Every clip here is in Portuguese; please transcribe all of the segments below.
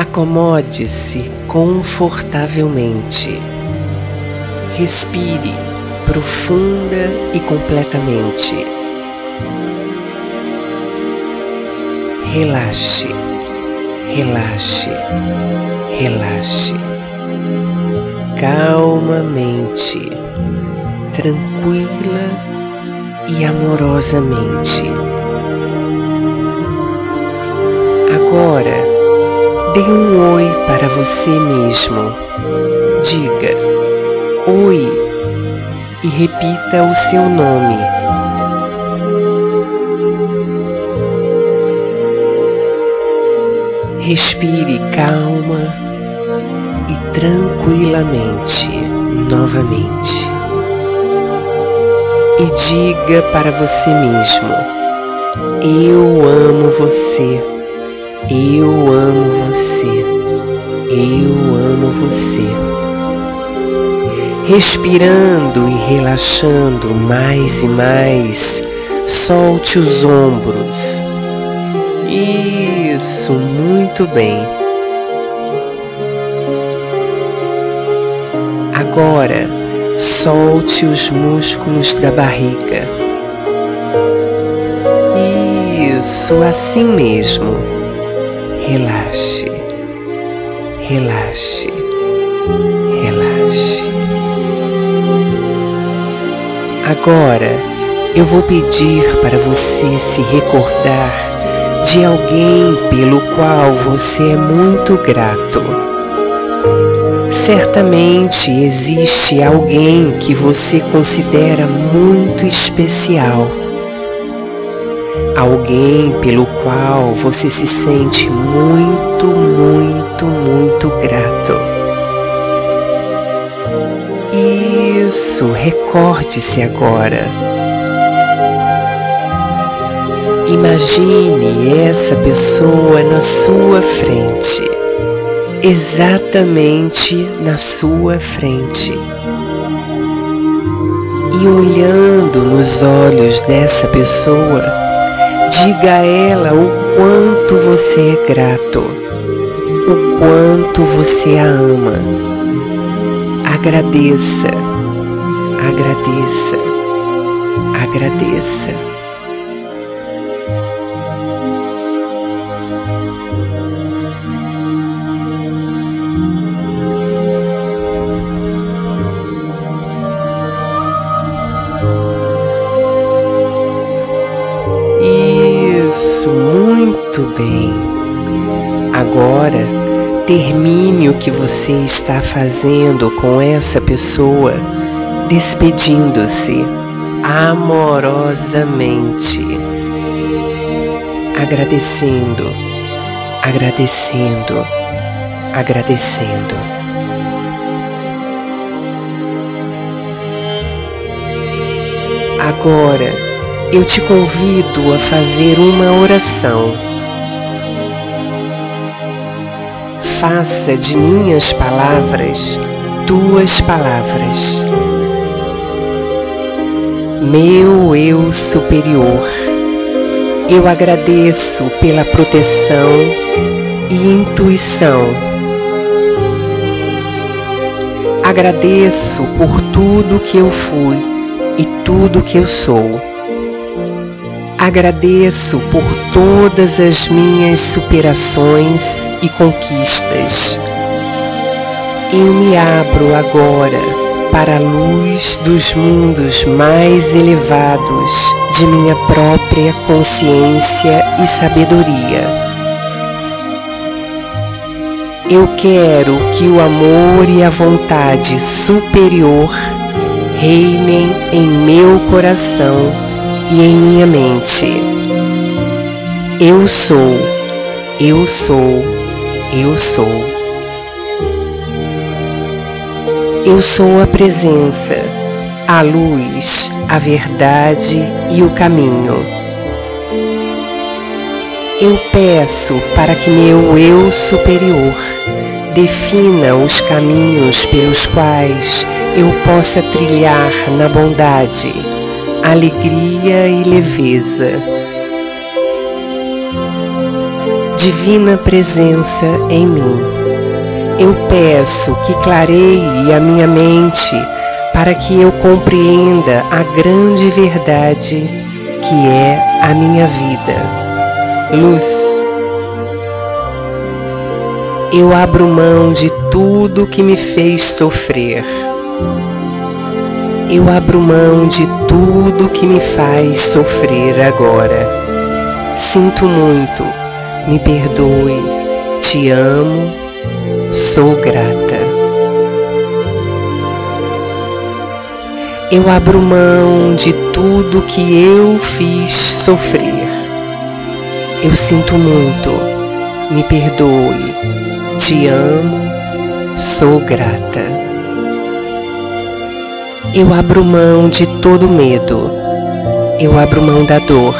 Acomode-se confortavelmente. Respire profunda e completamente. Relaxe, relaxe, relaxe. Calmamente, tranquila e amorosamente. Agora, Dê um oi para você mesmo. Diga oi e repita o seu nome. Respire calma e tranquilamente novamente. E diga para você mesmo: Eu amo você. Eu amo você. Eu amo você. Respirando e relaxando mais e mais, solte os ombros. Isso, muito bem. Agora, solte os músculos da barriga. Isso, assim mesmo relaxe, relaxe, relaxe. Agora eu vou pedir para você se recordar de alguém pelo qual você é muito grato. Certamente existe alguém que você considera muito especial alguém pelo qual você se sente muito, muito, muito grato. Isso, recorde-se agora. Imagine essa pessoa na sua frente, exatamente na sua frente. E olhando nos olhos dessa pessoa, Diga a ela o quanto você é grato, o quanto você a ama. Agradeça, agradeça, agradeça. Muito bem. Agora, termine o que você está fazendo com essa pessoa, despedindo-se amorosamente, agradecendo, agradecendo, agradecendo. Agora, eu te convido a fazer uma oração. Faça de minhas palavras tuas palavras. Meu eu superior, eu agradeço pela proteção e intuição. Agradeço por tudo que eu fui e tudo que eu sou. Agradeço por todas as minhas superações e conquistas. Eu me abro agora para a luz dos mundos mais elevados de minha própria consciência e sabedoria. Eu quero que o amor e a vontade superior reinem em meu coração e em minha mente. Eu sou, eu sou, eu sou. Eu sou a presença, a luz, a verdade e o caminho. Eu peço para que meu eu superior defina os caminhos pelos quais eu possa trilhar na bondade alegria e leveza. divina presença em mim. Eu peço que clareie a minha mente para que eu compreenda a grande verdade que é a minha vida. Luz. Eu abro mão de tudo que me fez sofrer. Eu abro mão de tudo que me faz sofrer agora. Sinto muito, me perdoe, te amo, sou grata. Eu abro mão de tudo que eu fiz sofrer. Eu sinto muito, me perdoe, te amo, sou grata. Eu abro mão de todo medo. Eu abro mão da dor.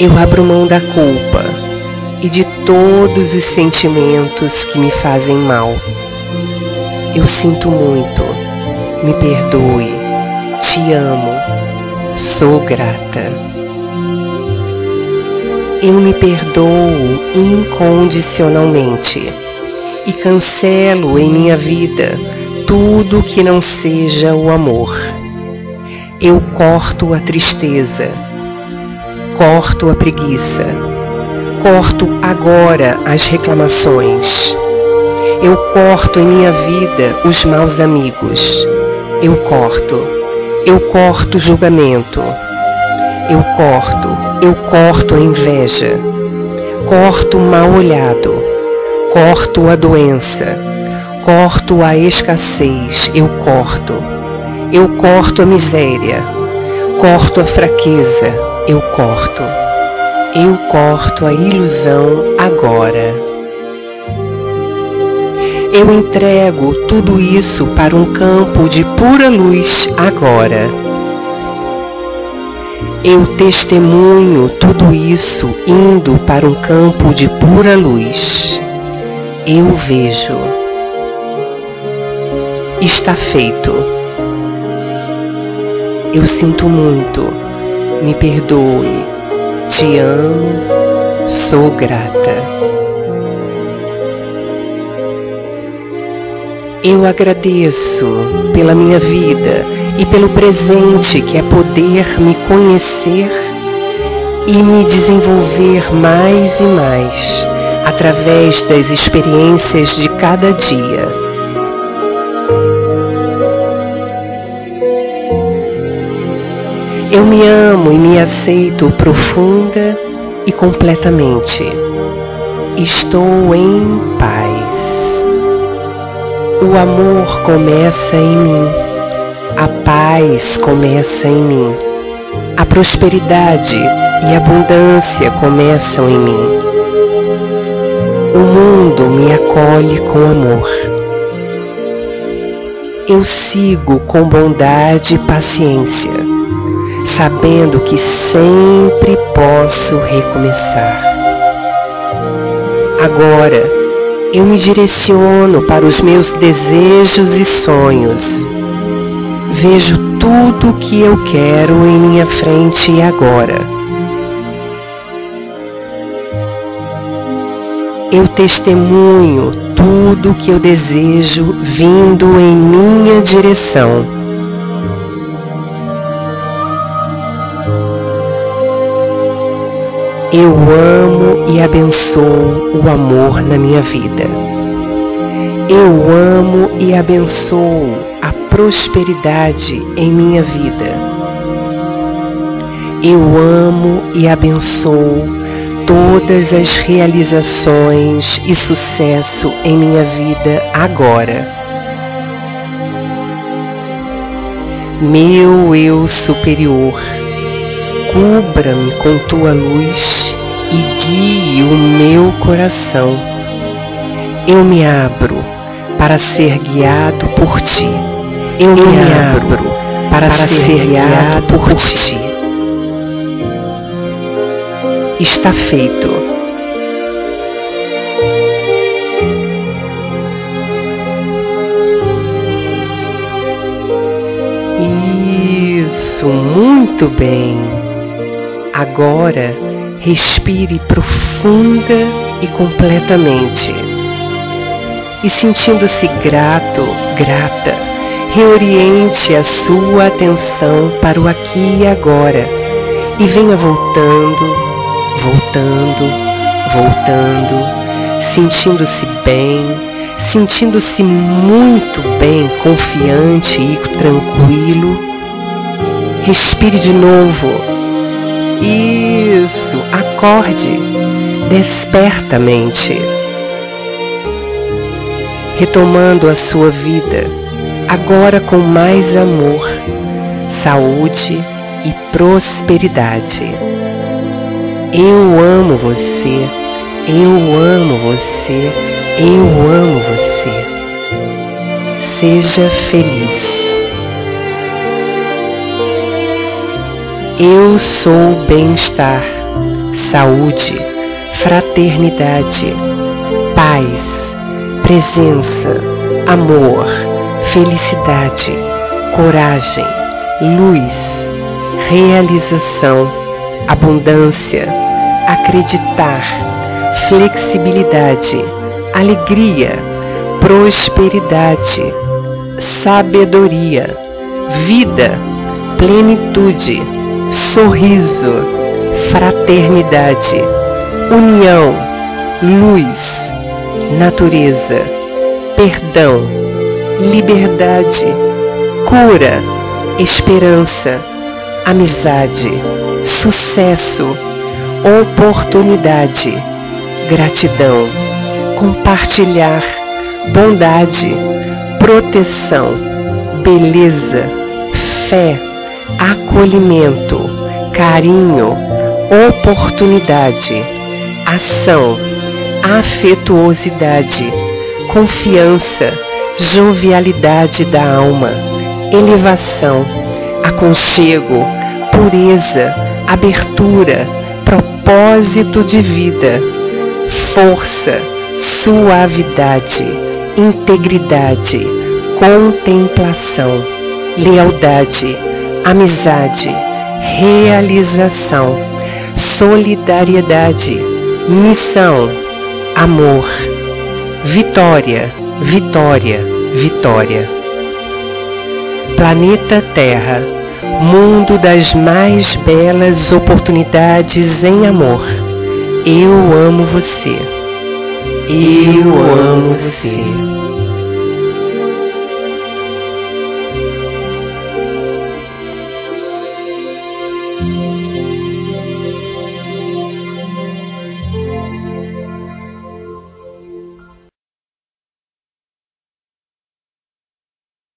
Eu abro mão da culpa e de todos os sentimentos que me fazem mal. Eu sinto muito. Me perdoe. Te amo. Sou grata. Eu me perdoo incondicionalmente e cancelo em minha vida tudo que não seja o amor. Eu corto a tristeza, corto a preguiça, corto agora as reclamações. Eu corto em minha vida os maus amigos. Eu corto, eu corto o julgamento. Eu corto, eu corto a inveja. Corto o mal olhado. Corto a doença corto a escassez, eu corto. Eu corto a miséria, corto a fraqueza, eu corto. Eu corto a ilusão agora. Eu entrego tudo isso para um campo de pura luz agora. Eu testemunho tudo isso indo para um campo de pura luz. Eu vejo está feito. Eu sinto muito, me perdoe, te amo, sou grata. Eu agradeço pela minha vida e pelo presente que é poder me conhecer e me desenvolver mais e mais através das experiências de cada dia. Eu me amo e me aceito profunda e completamente. Estou em paz. O amor começa em mim. A paz começa em mim. A prosperidade e abundância começam em mim. O mundo me acolhe com amor. Eu sigo com bondade e paciência sabendo que sempre posso recomeçar. Agora, eu me direciono para os meus desejos e sonhos. Vejo tudo o que eu quero em minha frente agora. Eu testemunho tudo o que eu desejo vindo em minha direção Eu amo e abençoo o amor na minha vida. Eu amo e abençoo a prosperidade em minha vida. Eu amo e abençoo todas as realizações e sucesso em minha vida agora. Meu eu superior Cubra-me com tua luz e guie o meu coração. Eu me abro para ser guiado por ti. Eu, Eu me abro para, para ser guiado por ti. Está feito. Isso, muito bem. Agora respire profunda e completamente. E sentindo-se grato, grata, reoriente a sua atenção para o aqui e agora e venha voltando, voltando, voltando, sentindo-se bem, sentindo-se muito bem, confiante e tranquilo. Respire de novo. Isso, acorde, desperta a mente. Retomando a sua vida, agora com mais amor, saúde e prosperidade. Eu amo você, eu amo você, eu amo você. Seja feliz. Eu sou bem-estar, saúde, fraternidade, paz, presença, amor, felicidade, coragem, luz, realização, abundância, acreditar, flexibilidade, alegria, prosperidade, sabedoria, vida, plenitude, sorriso, fraternidade, união, luz, natureza, perdão, liberdade, cura, esperança amizade, sucesso, oportunidade, gratidão, compartilhar, bondade, proteção, beleza, fé, acolhimento, carinho, oportunidade, ação, afetuosidade, confiança, jovialidade da alma, elevação, aconchego, pureza, abertura, propósito de vida, força, suavidade, integridade, contemplação, lealdade, amizade, realização, solidariedade, missão, amor, vitória, vitória, vitória. Planeta Terra, mundo das mais belas oportunidades em amor. Eu amo você. Eu amo você.